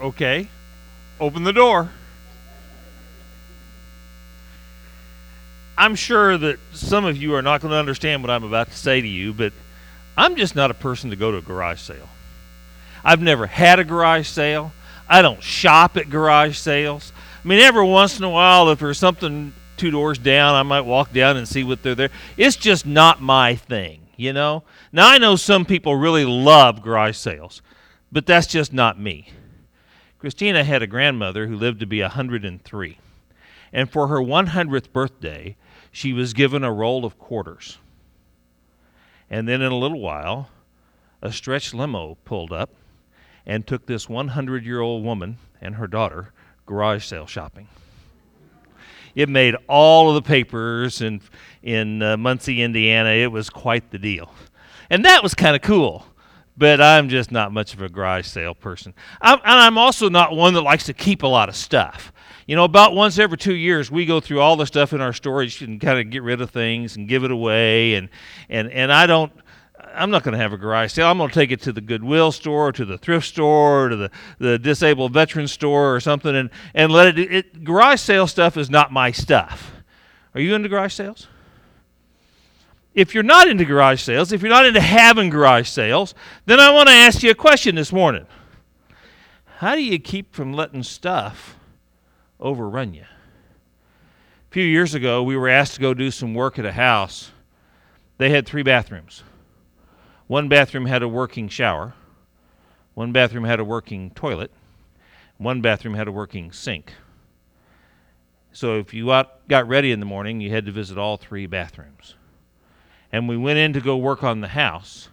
Okay. Open the door. I'm sure that some of you are not going to understand what I'm about to say to you, but I'm just not a person to go to a garage sale. I've never had a garage sale. I don't shop at garage sales. I mean, every once in a while, if there's something two doors down, I might walk down and see what they're there. It's just not my thing, you know? Now, I know some people really love garage sales, but that's just not me. Christina had a grandmother who lived to be 103. And for her 100th birthday, she was given a roll of quarters. And then in a little while, a stretch limo pulled up and took this 100 year old woman and her daughter garage sale shopping. It made all of the papers in, in uh, Muncie, Indiana. It was quite the deal. And that was kind of cool. But I'm just not much of a garage sale person. I'm, and I'm also not one that likes to keep a lot of stuff. You know, about once every two years, we go through all the stuff in our storage and kind of get rid of things and give it away. And, and, and I don't, I'm not going to have a garage sale. I'm going to take it to the Goodwill store, or to the thrift store, or to the, the disabled veteran store, or something, and, and let it, it. Garage sale stuff is not my stuff. Are you into garage sales? If you're not into garage sales, if you're not into having garage sales, then I want to ask you a question this morning. How do you keep from letting stuff overrun you? A few years ago, we were asked to go do some work at a house. They had three bathrooms. One bathroom had a working shower. One bathroom had a working toilet. One bathroom had a working sink. So if you got ready in the morning, you had to visit all three bathrooms. And we went in to go work on the house,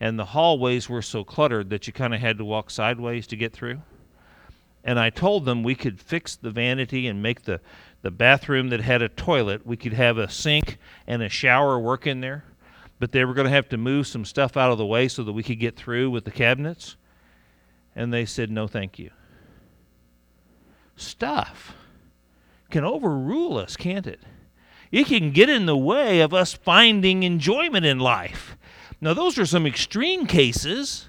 and the hallways were so cluttered that you kind of had to walk sideways to get through. And I told them we could fix the vanity and make the, the bathroom that had a toilet, we could have a sink and a shower work in there but they were going to have to move some stuff out of the way so that we could get through with the cabinets. And they said, no, thank you. Stuff can overrule us, can't it? It can get in the way of us finding enjoyment in life. Now, those are some extreme cases,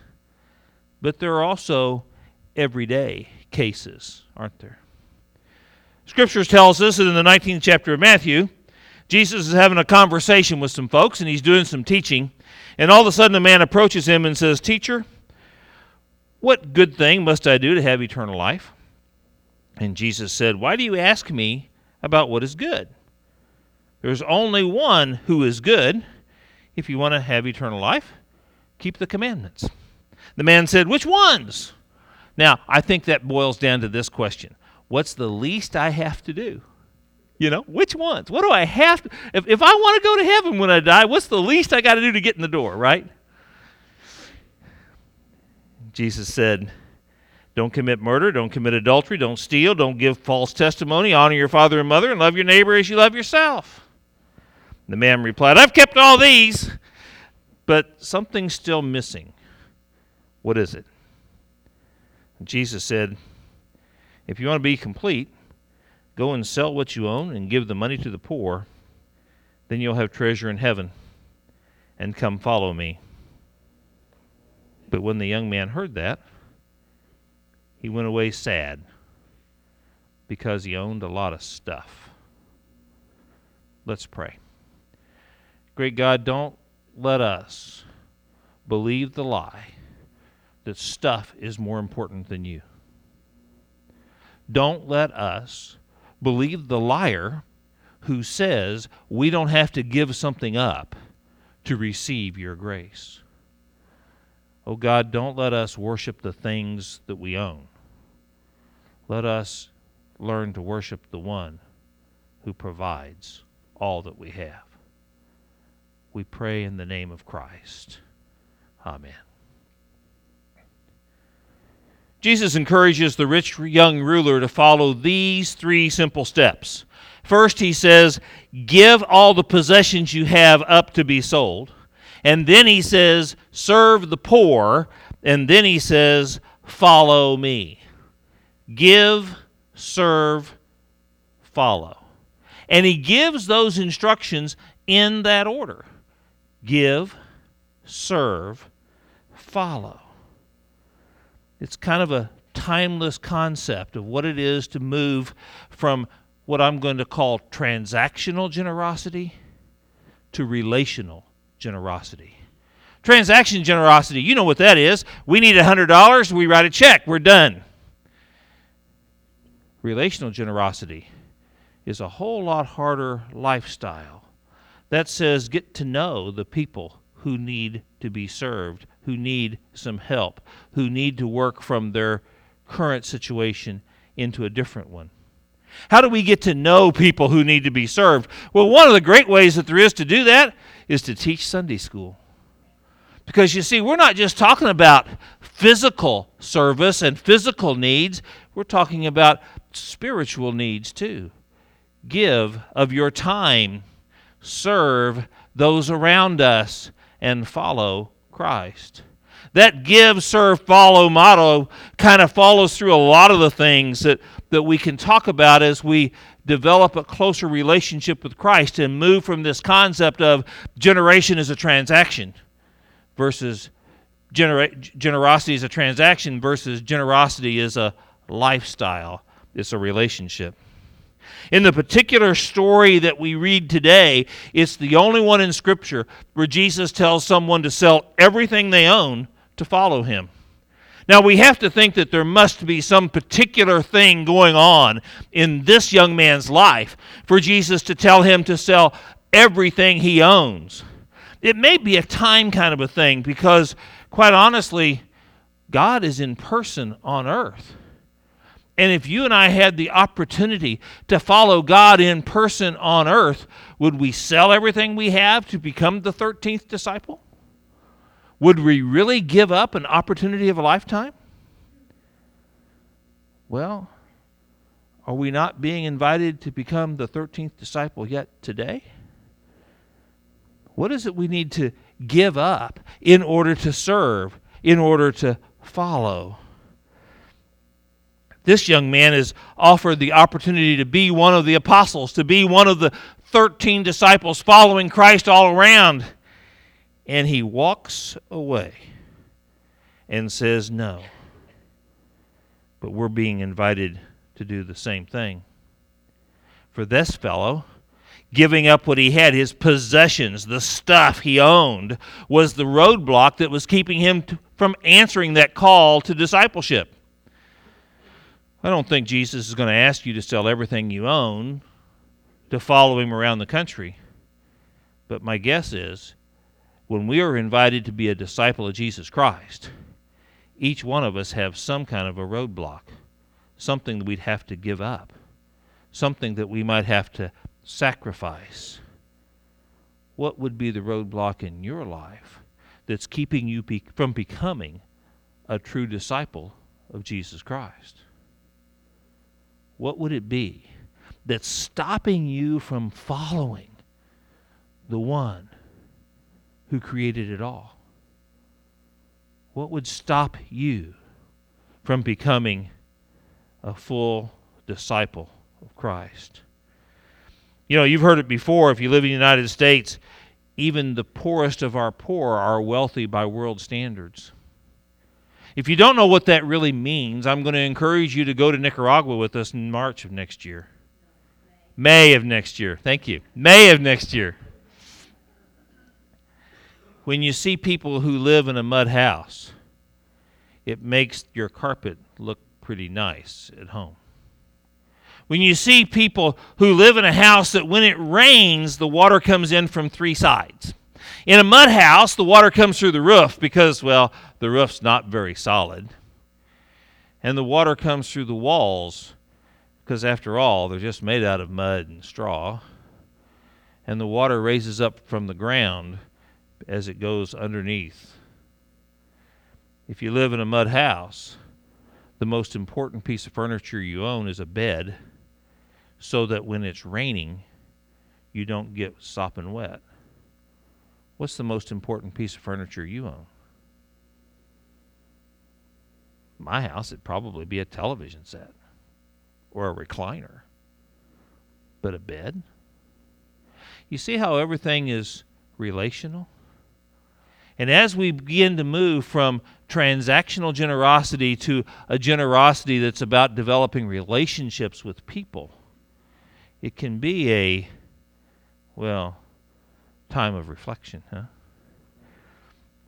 but there are also everyday cases, aren't there? Scriptures tells us that in the 19th chapter of Matthew, Jesus is having a conversation with some folks and he's doing some teaching. And all of a sudden, a man approaches him and says, Teacher, what good thing must I do to have eternal life? And Jesus said, Why do you ask me about what is good? There's only one who is good. If you want to have eternal life, keep the commandments. The man said, Which ones? Now, I think that boils down to this question What's the least I have to do? You know, which ones? What do I have to? If, if I want to go to heaven when I die, what's the least I got to do to get in the door, right? Jesus said, Don't commit murder, don't commit adultery, don't steal, don't give false testimony, honor your father and mother, and love your neighbor as you love yourself. The man replied, I've kept all these, but something's still missing. What is it? Jesus said, If you want to be complete, Go and sell what you own and give the money to the poor. Then you'll have treasure in heaven. And come follow me. But when the young man heard that, he went away sad because he owned a lot of stuff. Let's pray. Great God, don't let us believe the lie that stuff is more important than you. Don't let us believe the liar who says we don't have to give something up to receive your grace. Oh God, don't let us worship the things that we own. Let us learn to worship the one who provides all that we have. We pray in the name of Christ. Amen. Jesus encourages the rich young ruler to follow these three simple steps. First, he says, Give all the possessions you have up to be sold. And then he says, Serve the poor. And then he says, Follow me. Give, serve, follow. And he gives those instructions in that order give, serve, follow. It's kind of a timeless concept of what it is to move from what I'm going to call transactional generosity to relational generosity. Transaction generosity, you know what that is. We need $100, we write a check, we're done. Relational generosity is a whole lot harder lifestyle. That says get to know the people who need to be served, who need some help, who need to work from their current situation into a different one. How do we get to know people who need to be served? Well, one of the great ways that there is to do that is to teach Sunday school. Because you see, we're not just talking about physical service and physical needs, we're talking about spiritual needs too. Give of your time, serve those around us, and follow Christ. That give, serve, follow motto kind of follows through a lot of the things that, that we can talk about as we develop a closer relationship with Christ and move from this concept of generation is a transaction versus generosity is a transaction versus generosity is a lifestyle. It's a relationship. In the particular story that we read today, it's the only one in Scripture where Jesus tells someone to sell everything they own to follow him. Now, we have to think that there must be some particular thing going on in this young man's life for Jesus to tell him to sell everything he owns. It may be a time kind of a thing because, quite honestly, God is in person on earth. And if you and I had the opportunity to follow God in person on earth, would we sell everything we have to become the 13th disciple? Would we really give up an opportunity of a lifetime? Well, are we not being invited to become the 13th disciple yet today? What is it we need to give up in order to serve, in order to follow? This young man is offered the opportunity to be one of the apostles, to be one of the 13 disciples following Christ all around. And he walks away and says no. But we're being invited to do the same thing. For this fellow, giving up what he had, his possessions, the stuff he owned, was the roadblock that was keeping him from answering that call to discipleship. I don't think Jesus is going to ask you to sell everything you own to follow him around the country. But my guess is when we are invited to be a disciple of Jesus Christ, each one of us have some kind of a roadblock, something that we'd have to give up, something that we might have to sacrifice. What would be the roadblock in your life that's keeping you be- from becoming a true disciple of Jesus Christ? What would it be that's stopping you from following the one who created it all? What would stop you from becoming a full disciple of Christ? You know, you've heard it before. If you live in the United States, even the poorest of our poor are wealthy by world standards. If you don't know what that really means, I'm going to encourage you to go to Nicaragua with us in March of next year. May of next year. Thank you. May of next year. When you see people who live in a mud house, it makes your carpet look pretty nice at home. When you see people who live in a house that when it rains, the water comes in from three sides. In a mud house, the water comes through the roof because, well, the roof's not very solid. And the water comes through the walls because, after all, they're just made out of mud and straw. And the water raises up from the ground as it goes underneath. If you live in a mud house, the most important piece of furniture you own is a bed so that when it's raining, you don't get sopping wet. What's the most important piece of furniture you own? My house, it'd probably be a television set or a recliner. But a bed? You see how everything is relational? And as we begin to move from transactional generosity to a generosity that's about developing relationships with people, it can be a, well, time of reflection, huh?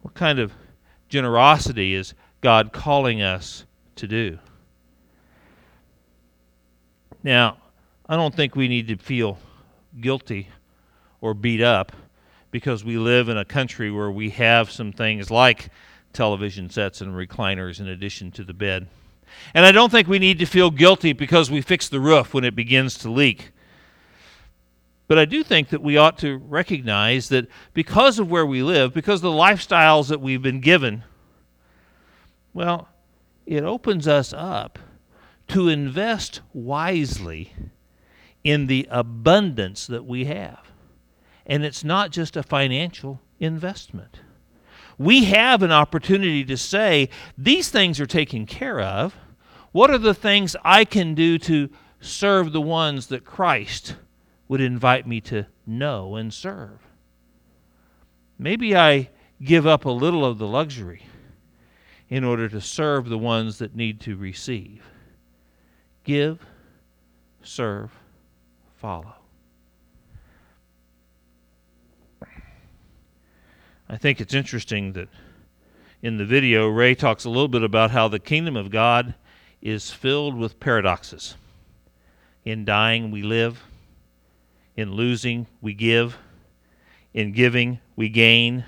What kind of generosity is God calling us to do? Now, I don't think we need to feel guilty or beat up because we live in a country where we have some things like television sets and recliners in addition to the bed. And I don't think we need to feel guilty because we fix the roof when it begins to leak. But I do think that we ought to recognize that because of where we live, because of the lifestyles that we've been given, well, it opens us up to invest wisely in the abundance that we have. And it's not just a financial investment. We have an opportunity to say, these things are taken care of. What are the things I can do to serve the ones that Christ would invite me to know and serve? Maybe I give up a little of the luxury in order to serve the ones that need to receive. Give, serve, follow. I think it's interesting that in the video, Ray talks a little bit about how the kingdom of God is filled with paradoxes. In dying, we live. In losing, we give. In giving, we gain.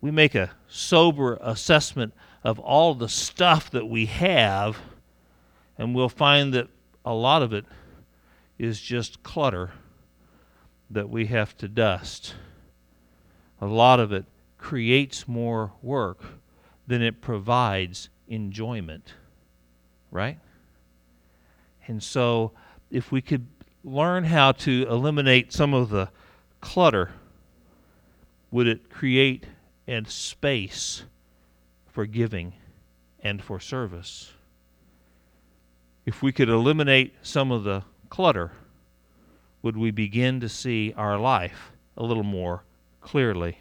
We make a sober assessment of all the stuff that we have, and we'll find that a lot of it is just clutter that we have to dust a lot of it creates more work than it provides enjoyment. Right? And so, if we could learn how to eliminate some of the clutter, would it create and space for giving and for service? If we could eliminate some of the clutter, would we begin to see our life a little more clearly.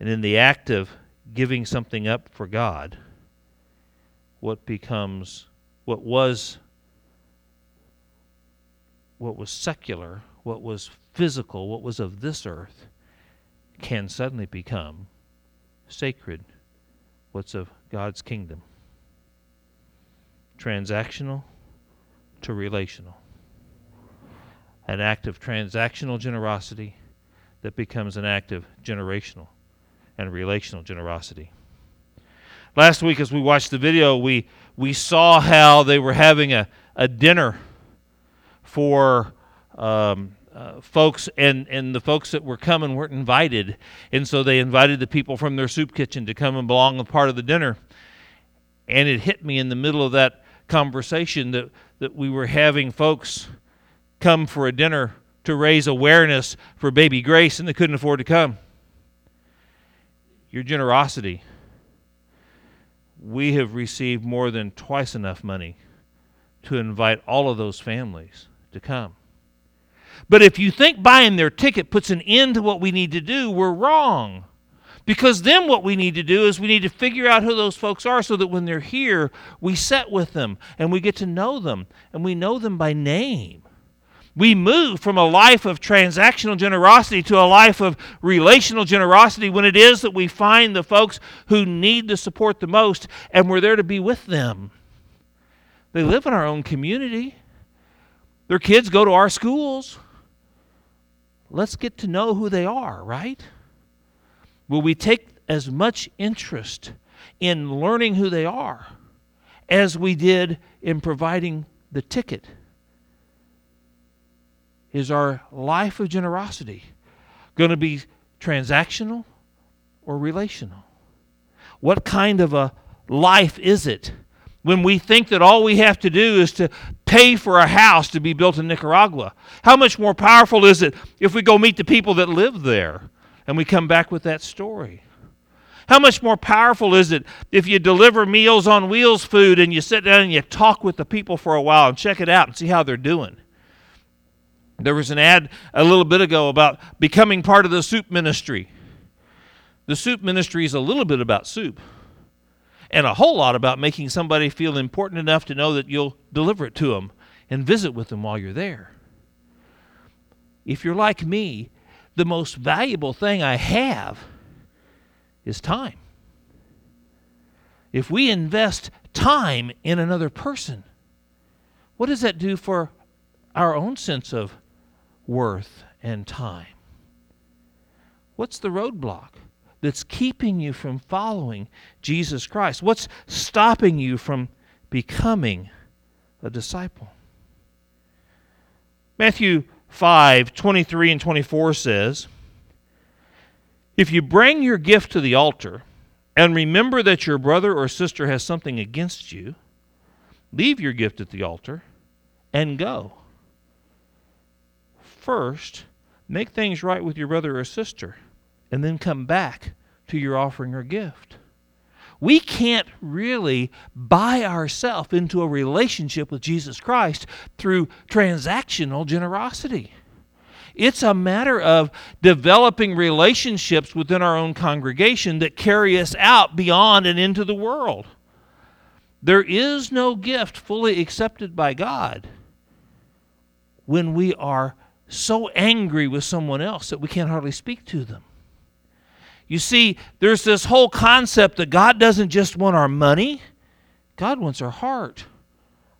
And in the act of giving something up for God, what becomes what was what was secular, what was physical, what was of this earth can suddenly become sacred, what's of God's kingdom. Transactional to relational an act of transactional generosity that becomes an act of generational and relational generosity. Last week, as we watched the video, we, we saw how they were having a, a dinner for um, uh, folks, and, and the folks that were coming weren't invited. And so they invited the people from their soup kitchen to come and belong a part of the dinner. And it hit me in the middle of that conversation that, that we were having folks come for a dinner to raise awareness for baby Grace and they couldn't afford to come. Your generosity. We have received more than twice enough money to invite all of those families to come. But if you think buying their ticket puts an end to what we need to do, we're wrong. Because then what we need to do is we need to figure out who those folks are so that when they're here, we sit with them and we get to know them and we know them by name. We move from a life of transactional generosity to a life of relational generosity when it is that we find the folks who need the support the most and we're there to be with them. They live in our own community, their kids go to our schools. Let's get to know who they are, right? Will we take as much interest in learning who they are as we did in providing the ticket? Is our life of generosity going to be transactional or relational? What kind of a life is it when we think that all we have to do is to pay for a house to be built in Nicaragua? How much more powerful is it if we go meet the people that live there and we come back with that story? How much more powerful is it if you deliver Meals on Wheels food and you sit down and you talk with the people for a while and check it out and see how they're doing? There was an ad a little bit ago about becoming part of the soup ministry. The soup ministry is a little bit about soup and a whole lot about making somebody feel important enough to know that you'll deliver it to them and visit with them while you're there. If you're like me, the most valuable thing I have is time. If we invest time in another person, what does that do for our own sense of worth and time? What's the roadblock that's keeping you from following Jesus Christ? What's stopping you from becoming a disciple? Matthew 5 23 and 24 says, If you bring your gift to the altar and remember that your brother or sister has something against you, leave your gift at the altar and go. First, make things right with your brother or sister, and then come back to your offering or gift. We can't really buy ourselves into a relationship with Jesus Christ through transactional generosity. It's a matter of developing relationships within our own congregation that carry us out beyond and into the world. There is no gift fully accepted by God when we are so angry with someone else that we can't hardly speak to them. You see, there's this whole concept that God doesn't just want our money, God wants our heart,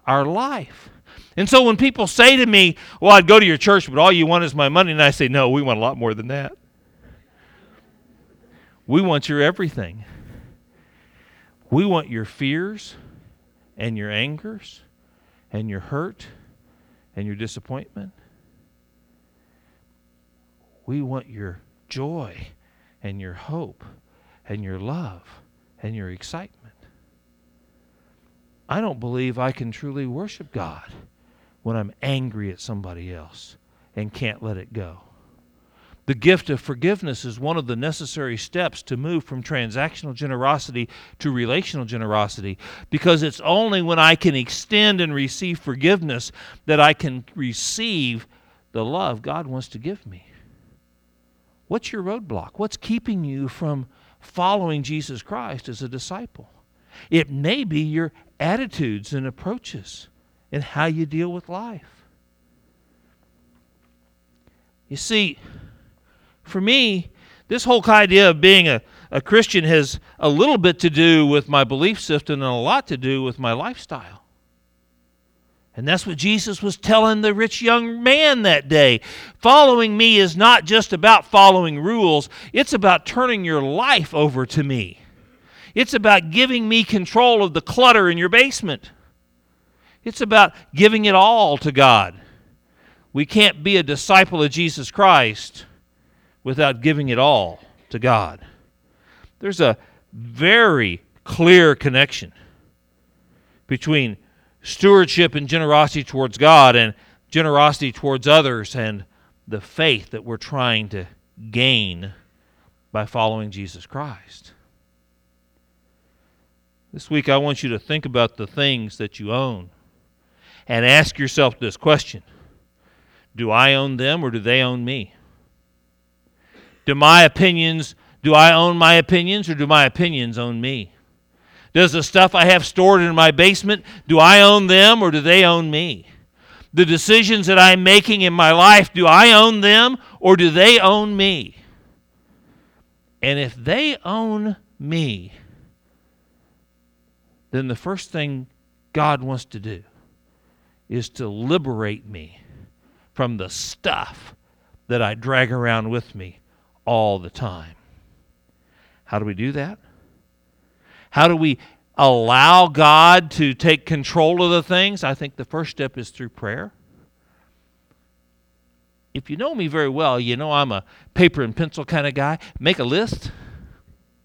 our life. And so when people say to me, Well, I'd go to your church, but all you want is my money, and I say, No, we want a lot more than that. We want your everything. We want your fears and your angers and your hurt and your disappointment. We want your joy and your hope and your love and your excitement. I don't believe I can truly worship God when I'm angry at somebody else and can't let it go. The gift of forgiveness is one of the necessary steps to move from transactional generosity to relational generosity because it's only when I can extend and receive forgiveness that I can receive the love God wants to give me. What's your roadblock? What's keeping you from following Jesus Christ as a disciple? It may be your attitudes and approaches and how you deal with life. You see, for me, this whole idea of being a, a Christian has a little bit to do with my belief system and a lot to do with my lifestyle. And that's what Jesus was telling the rich young man that day. Following me is not just about following rules, it's about turning your life over to me. It's about giving me control of the clutter in your basement. It's about giving it all to God. We can't be a disciple of Jesus Christ without giving it all to God. There's a very clear connection between stewardship and generosity towards God and generosity towards others and the faith that we're trying to gain by following Jesus Christ. This week, I want you to think about the things that you own and ask yourself this question Do I own them or do they own me? Do my opinions, do I own my opinions or do my opinions own me? Does the stuff I have stored in my basement, do I own them or do they own me? The decisions that I'm making in my life, do I own them or do they own me? And if they own me, then the first thing God wants to do is to liberate me from the stuff that I drag around with me all the time. How do we do that? How do we allow God to take control of the things? I think the first step is through prayer. If you know me very well, you know I'm a paper and pencil kind of guy. Make a list.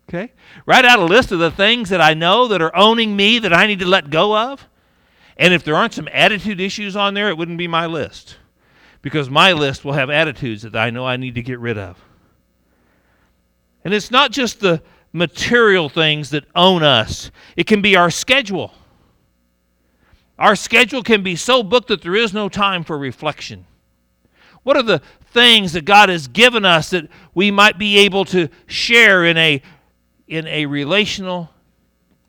Okay? Write out a list of the things that I know that are owning me that I need to let go of. And if there aren't some attitude issues on there, it wouldn't be my list. Because my list will have attitudes that I know I need to get rid of. And it's not just the material things that own us, it can be our schedule. Our schedule can be so booked that there is no time for reflection. What are the things that God has given us that we might be able to share in a in a relational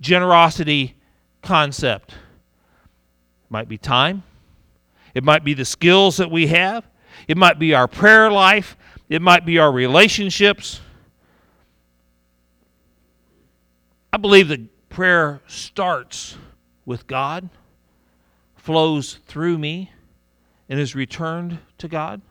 generosity concept? It might be time. It might be the skills that we have. It might be our prayer life. It might be our relationships. I believe that prayer starts with God, flows through me, and is returned to God.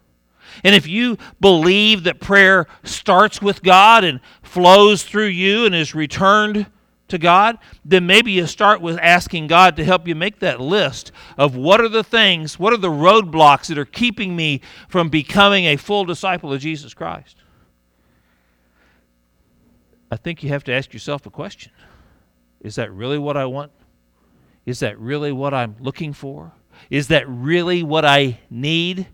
And if you believe that prayer starts with God and flows through you and is returned to God, then maybe you start with asking God to help you make that list of what are the things, what are the roadblocks that are keeping me from becoming a full disciple of Jesus Christ. I think you have to ask yourself a question Is that really what I want? Is that really what I'm looking for? Is that really what I need?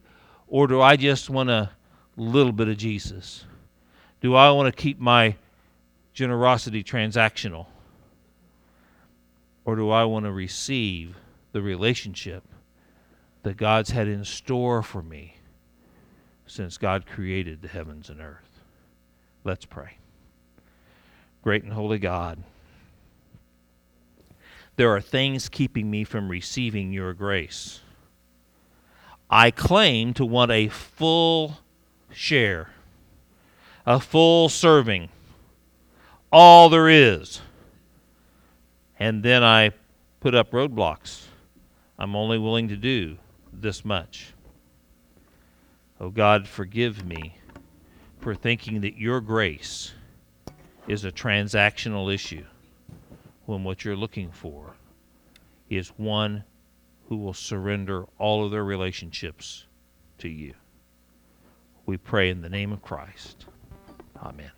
Or do I just want a little bit of Jesus? Do I want to keep my generosity transactional? Or do I want to receive the relationship that God's had in store for me since God created the heavens and earth? Let's pray. Great and holy God, there are things keeping me from receiving your grace. I claim to want a full share, a full serving, all there is. And then I put up roadblocks. I'm only willing to do this much. Oh God, forgive me for thinking that your grace is a transactional issue when what you're looking for is one who will surrender all of their relationships to you. We pray in the name of Christ. Amen.